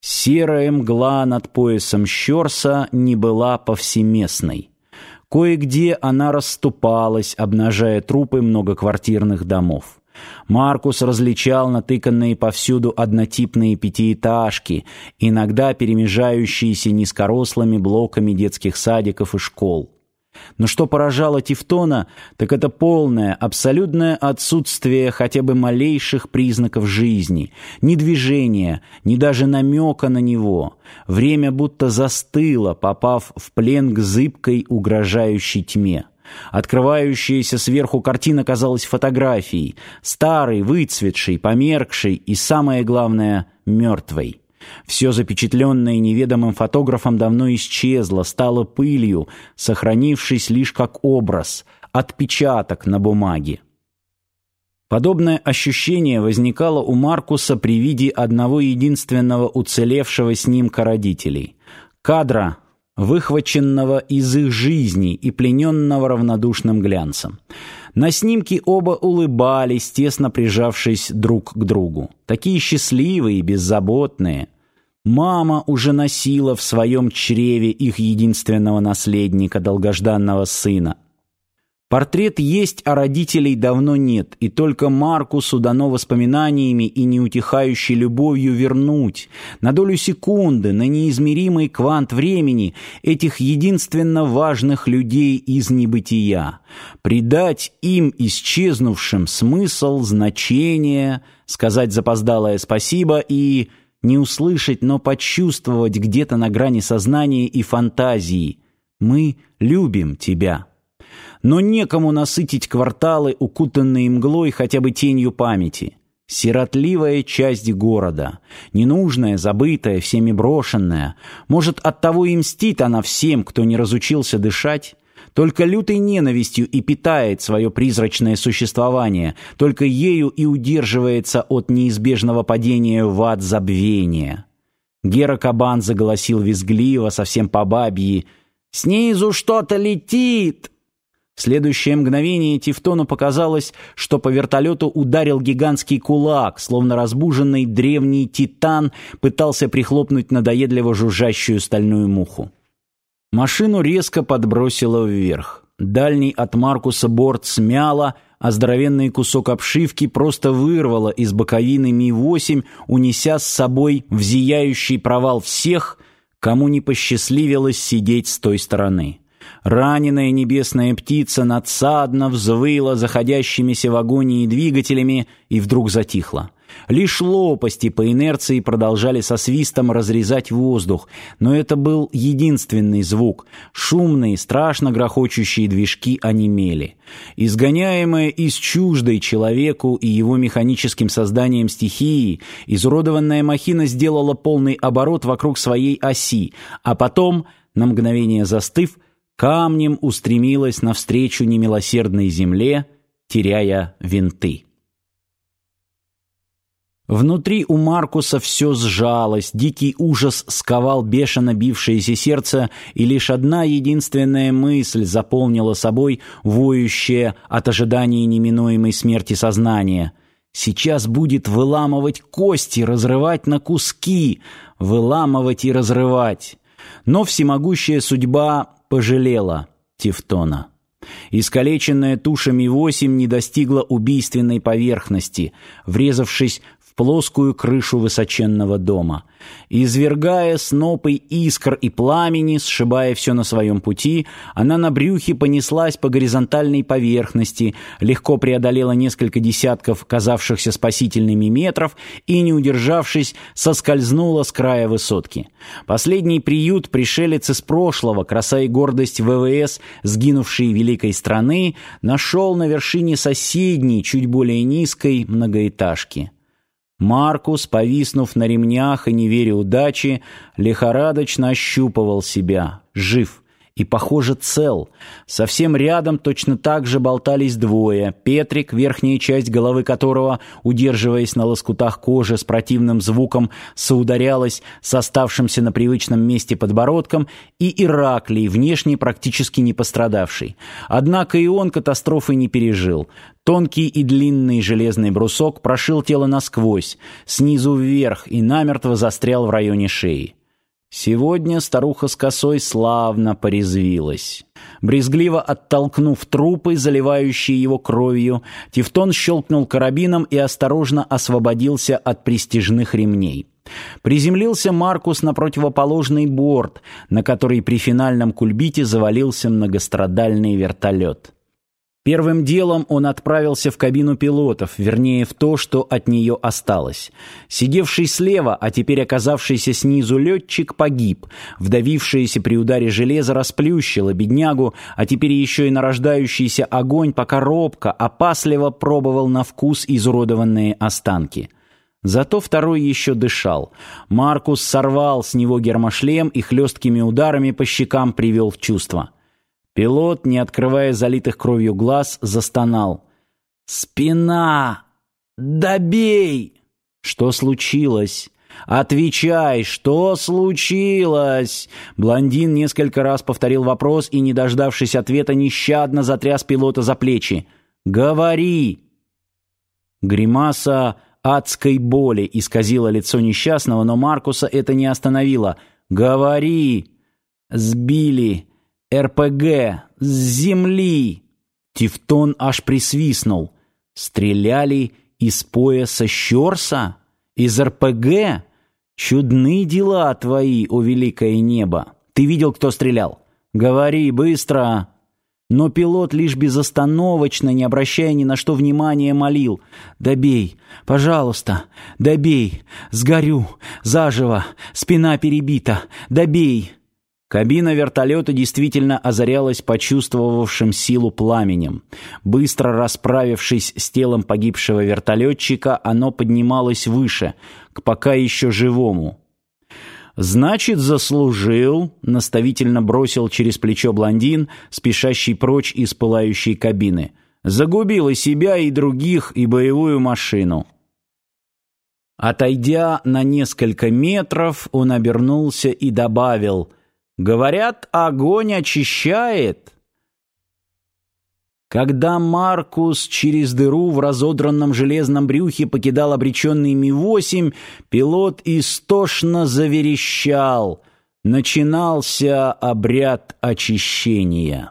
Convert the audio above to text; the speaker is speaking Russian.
Серая мгла над поясом Щорса не была повсеместной. Кое-где она расступалась, обнажая трупы многоквартирных домов. Маркус различал натыканные повсюду однотипные пятиэтажки, иногда перемежающиеся низкорослыми блоками детских садиков и школ. Но что поражало Тевтона, так это полное, абсолютное отсутствие хотя бы малейших признаков жизни, ни движения, ни даже намека на него. Время будто застыло, попав в плен к зыбкой, угрожающей тьме. Открывающаяся сверху картина казалась фотографией, старой, выцветшей, померкшей и, самое главное, мертвой. Все запечатленное неведомым фотографом давно исчезло, стало пылью, сохранившись лишь как образ, отпечаток на бумаге. Подобное ощущение возникало у Маркуса при виде одного единственного уцелевшего снимка родителей. Кадра, выхваченного из их жизни и плененного равнодушным глянцем. На снимке оба улыбались, тесно прижавшись друг к другу. Такие счастливые и беззаботные. Мама уже носила в своем чреве их единственного наследника, долгожданного сына. Портрет есть, а родителей давно нет, и только Маркусу дано воспоминаниями и неутихающей любовью вернуть, на долю секунды, на неизмеримый квант времени, этих единственно важных людей из небытия, придать им исчезнувшим смысл, значение, сказать запоздалое спасибо и не услышать, но почувствовать где-то на грани сознания и фантазии. Мы любим тебя. Но некому насытить кварталы, укутанные мглой хотя бы тенью памяти. Сиротливая часть города, ненужная, забытая, всеми брошенная. Может, оттого и мстит она всем, кто не разучился дышать? Только лютой ненавистью и питает свое призрачное существование, только ею и удерживается от неизбежного падения в ад забвения. Гера Кабан заголосил визгливо, совсем по бабьи. «Снизу что-то летит!» В следующее мгновение Тевтону показалось, что по вертолету ударил гигантский кулак, словно разбуженный древний титан пытался прихлопнуть надоедливо жужжащую стальную муху. Машину резко подбросило вверх. Дальний от Маркуса борт смяло, а здоровенный кусок обшивки просто вырвало из боковины Ми-8, унеся с собой в зияющий провал всех, кому не посчастливилось сидеть с той стороны. Раненая небесная птица надсадно взвыла заходящимися в агонии двигателями и вдруг затихла. Лишь лопасти по инерции продолжали со свистом разрезать воздух, но это был единственный звук. Шумные, страшно грохочущие движки онемели. Изгоняемая из чуждой человеку и его механическим созданием стихии, изуродованная махина сделала полный оборот вокруг своей оси, а потом, на мгновение застыв, камнем устремилась навстречу немилосердной земле, теряя винты. Внутри у Маркуса все сжалось, дикий ужас сковал бешено бившееся сердце, и лишь одна единственная мысль заполнила собой воющее от ожидания неминуемой смерти сознание. Сейчас будет выламывать кости, разрывать на куски, выламывать и разрывать. Но всемогущая судьба пожалела Тевтона. Искалеченная туша Ми-8 не достигла убийственной поверхности, врезавшись плоскую крышу высоченного дома. Извергая снопы искр и пламени, сшибая все на своем пути, она на брюхе понеслась по горизонтальной поверхности, легко преодолела несколько десятков казавшихся спасительными метров и, не удержавшись, соскользнула с края высотки. Последний приют пришелец из прошлого, краса и гордость ВВС, сгинувшей великой страны, нашел на вершине соседней, чуть более низкой многоэтажки. Маркус, повиснув на ремнях и не веря удачи, лихорадочно ощупывал себя, жив и, похоже, цел. Совсем рядом точно так же болтались двое. Петрик, верхняя часть головы которого, удерживаясь на лоскутах кожи с противным звуком, соударялась с оставшимся на привычном месте подбородком, и Ираклий, внешне практически не пострадавший. Однако и он катастрофы не пережил. Тонкий и длинный железный брусок прошил тело насквозь, снизу вверх и намертво застрял в районе шеи. Сегодня старуха с косой славно порезвилась. Брезгливо оттолкнув трупы, заливающие его кровью, Тевтон щелкнул карабином и осторожно освободился от престижных ремней. Приземлился Маркус на противоположный борт, на который при финальном кульбите завалился многострадальный вертолет. Первым делом он отправился в кабину пилотов, вернее, в то, что от нее осталось. Сидевший слева, а теперь оказавшийся снизу летчик погиб. Вдавившееся при ударе железо расплющило беднягу, а теперь еще и нарождающийся огонь пока робко, опасливо пробовал на вкус изуродованные останки. Зато второй еще дышал. Маркус сорвал с него гермошлем и хлесткими ударами по щекам привел в чувство. Пилот, не открывая залитых кровью глаз, застонал. «Спина! Добей!» «Что случилось?» «Отвечай, что случилось?» Блондин несколько раз повторил вопрос и, не дождавшись ответа, нещадно затряс пилота за плечи. «Говори!» Гримаса адской боли исказила лицо несчастного, но Маркуса это не остановило. «Говори!» «Сбили!» РПГ! С земли!» Тевтон аж присвистнул. «Стреляли из пояса Щорса? Из РПГ? Чудны дела твои, о великое небо! Ты видел, кто стрелял? Говори быстро!» Но пилот лишь безостановочно, не обращая ни на что внимания, молил. «Добей! Пожалуйста! Добей! Сгорю! Заживо! Спина перебита! Добей!» Кабина вертолета действительно озарялась почувствовавшим силу пламенем. Быстро расправившись с телом погибшего вертолетчика, оно поднималось выше, к пока еще живому. «Значит, заслужил», — наставительно бросил через плечо блондин, спешащий прочь из пылающей кабины. «Загубил и себя, и других, и боевую машину». Отойдя на несколько метров, он обернулся и добавил — Говорят, огонь очищает. Когда Маркус через дыру в разодранном железном брюхе покидал обреченный Ми-8, пилот истошно заверещал. Начинался обряд очищения.